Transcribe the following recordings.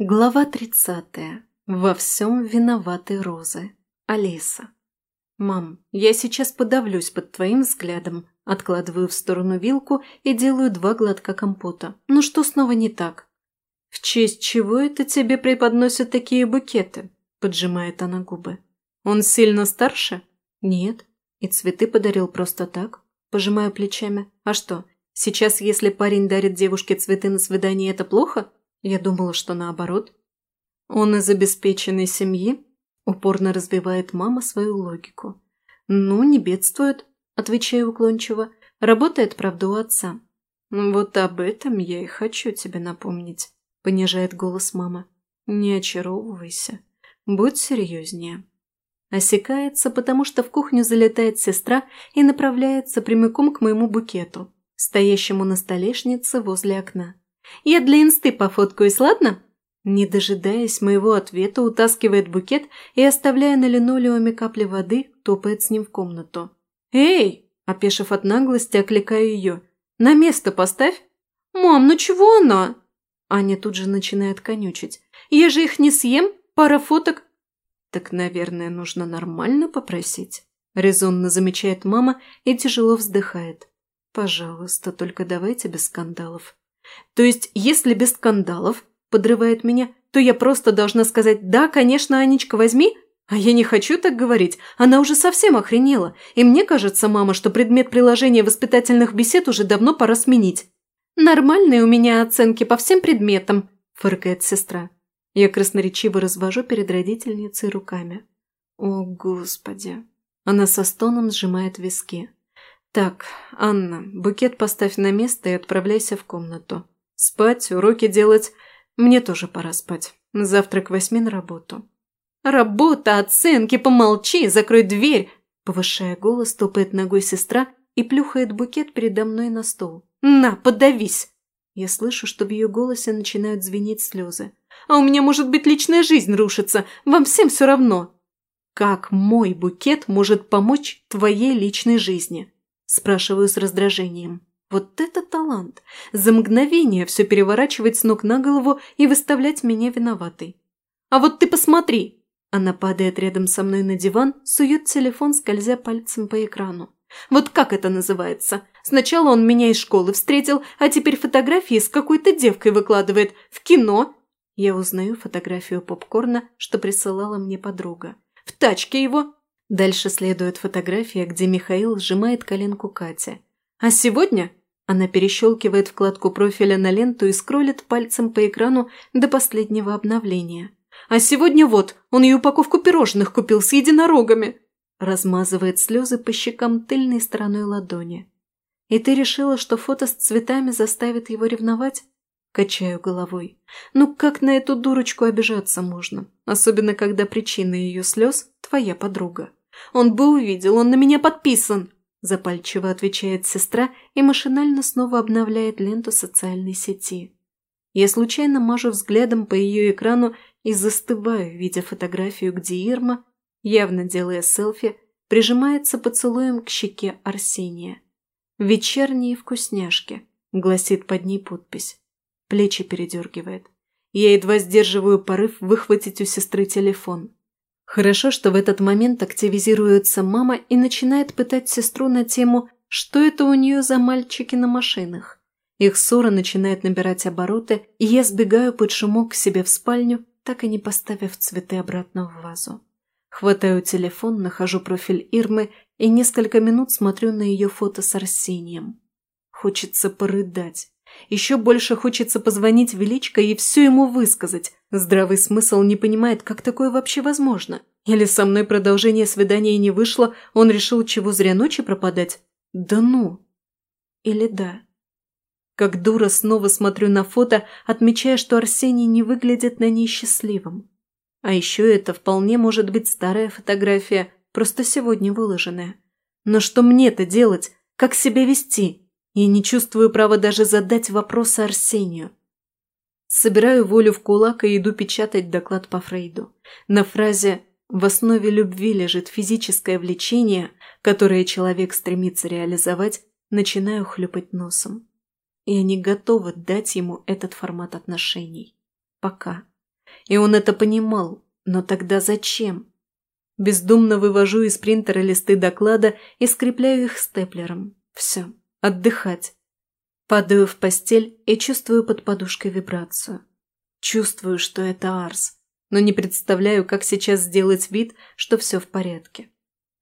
Глава тридцатая. Во всем виноваты розы. Алиса. «Мам, я сейчас подавлюсь под твоим взглядом», откладываю в сторону вилку и делаю два глотка компота. «Ну что снова не так?» «В честь чего это тебе преподносят такие букеты?» поджимает она губы. «Он сильно старше?» «Нет. И цветы подарил просто так?» Пожимаю плечами. «А что, сейчас если парень дарит девушке цветы на свидание, это плохо?» Я думала, что наоборот. Он из обеспеченной семьи? Упорно развивает мама свою логику. Ну, не бедствует, отвечаю уклончиво. Работает, правда, у отца. Вот об этом я и хочу тебе напомнить, понижает голос мама. Не очаровывайся. Будь серьезнее. Осекается, потому что в кухню залетает сестра и направляется прямиком к моему букету, стоящему на столешнице возле окна. Я для инсты пофоткаюсь, ладно?» Не дожидаясь моего ответа, утаскивает букет и, оставляя на линолеуме капли воды, топает с ним в комнату. «Эй!» – опешив от наглости, окликаю ее. «На место поставь!» «Мам, ну чего она?» Аня тут же начинает конючить. «Я же их не съем, пара фоток...» «Так, наверное, нужно нормально попросить», – резонно замечает мама и тяжело вздыхает. «Пожалуйста, только давайте без скандалов». То есть, если без скандалов, подрывает меня, то я просто должна сказать «Да, конечно, Анечка, возьми», а я не хочу так говорить, она уже совсем охренела, и мне кажется, мама, что предмет приложения воспитательных бесед уже давно пора сменить. «Нормальные у меня оценки по всем предметам», – фыркает сестра. Я красноречиво развожу перед родительницей руками. «О, Господи!» Она со стоном сжимает виски. «Так, Анна, букет поставь на место и отправляйся в комнату. Спать, уроки делать. Мне тоже пора спать. Завтра к восьми на работу». «Работа, оценки, помолчи, закрой дверь!» Повышая голос, топает ногой сестра и плюхает букет передо мной на стол. «На, подавись!» Я слышу, что в ее голосе начинают звенеть слезы. «А у меня, может быть, личная жизнь рушится. Вам всем все равно!» «Как мой букет может помочь твоей личной жизни?» Спрашиваю с раздражением. Вот это талант! За мгновение все переворачивать с ног на голову и выставлять меня виноватой. А вот ты посмотри! Она падает рядом со мной на диван, сует телефон, скользя пальцем по экрану. Вот как это называется? Сначала он меня из школы встретил, а теперь фотографии с какой-то девкой выкладывает. В кино. Я узнаю фотографию попкорна, что присылала мне подруга. В тачке его. Дальше следует фотография, где Михаил сжимает коленку Кати. А сегодня она перещелкивает вкладку профиля на ленту и скроллит пальцем по экрану до последнего обновления. А сегодня вот, он и упаковку пирожных купил с единорогами. Размазывает слезы по щекам тыльной стороной ладони. И ты решила, что фото с цветами заставит его ревновать? Качаю головой. Ну как на эту дурочку обижаться можно? Особенно, когда причина ее слез – твоя подруга. Он бы увидел, он на меня подписан!» Запальчиво отвечает сестра и машинально снова обновляет ленту социальной сети. Я случайно мажу взглядом по ее экрану и застываю, видя фотографию, где Ирма, явно делая селфи, прижимается поцелуем к щеке Арсения. «Вечерние вкусняшки», — гласит под ней подпись. Плечи передергивает. Я едва сдерживаю порыв выхватить у сестры телефон. Хорошо, что в этот момент активизируется мама и начинает пытать сестру на тему «Что это у нее за мальчики на машинах?». Их ссора начинает набирать обороты, и я сбегаю под шумок к себе в спальню, так и не поставив цветы обратно в вазу. Хватаю телефон, нахожу профиль Ирмы и несколько минут смотрю на ее фото с Арсением. Хочется порыдать. Еще больше хочется позвонить Величко и все ему высказать. Здравый смысл не понимает, как такое вообще возможно. Или со мной продолжение свидания не вышло, он решил, чего зря ночи пропадать? Да ну! Или да? Как дура снова смотрю на фото, отмечая, что Арсений не выглядит на ней счастливым. А еще это вполне может быть старая фотография, просто сегодня выложенная. Но что мне-то делать? Как себя вести? И не чувствую права даже задать вопросы Арсению. Собираю волю в кулак и иду печатать доклад по Фрейду. На фразе «в основе любви лежит физическое влечение, которое человек стремится реализовать», начинаю хлюпать носом. Я не готова дать ему этот формат отношений. Пока. И он это понимал. Но тогда зачем? Бездумно вывожу из принтера листы доклада и скрепляю их степлером. Все. Отдыхать. Падаю в постель и чувствую под подушкой вибрацию. Чувствую, что это Арс, но не представляю, как сейчас сделать вид, что все в порядке.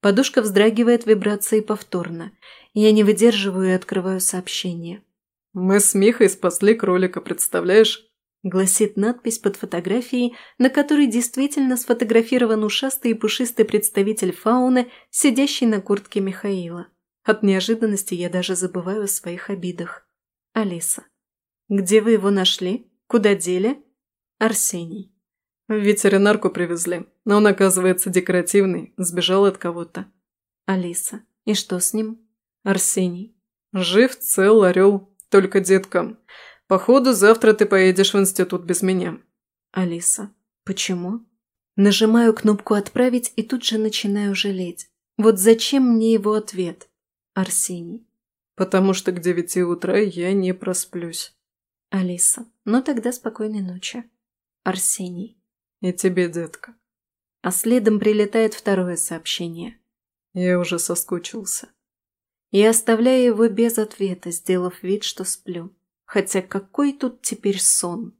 Подушка вздрагивает вибрацией повторно. Я не выдерживаю и открываю сообщение. «Мы с Михой спасли кролика, представляешь?» гласит надпись под фотографией, на которой действительно сфотографирован ушастый и пушистый представитель фауны, сидящий на куртке Михаила. От неожиданности я даже забываю о своих обидах. Алиса. «Где вы его нашли? Куда дели?» Арсений. В ветеринарку привезли, но он, оказывается, декоративный, сбежал от кого-то. Алиса. И что с ним? Арсений. Жив, цел, орел, только детка. Походу, завтра ты поедешь в институт без меня. Алиса. Почему? Нажимаю кнопку «Отправить» и тут же начинаю жалеть. Вот зачем мне его ответ? Арсений. Потому что к девяти утра я не просплюсь. Алиса. Ну тогда спокойной ночи. Арсений. И тебе, детка. А следом прилетает второе сообщение. Я уже соскучился. Я оставляю его без ответа, сделав вид, что сплю. Хотя какой тут теперь сон?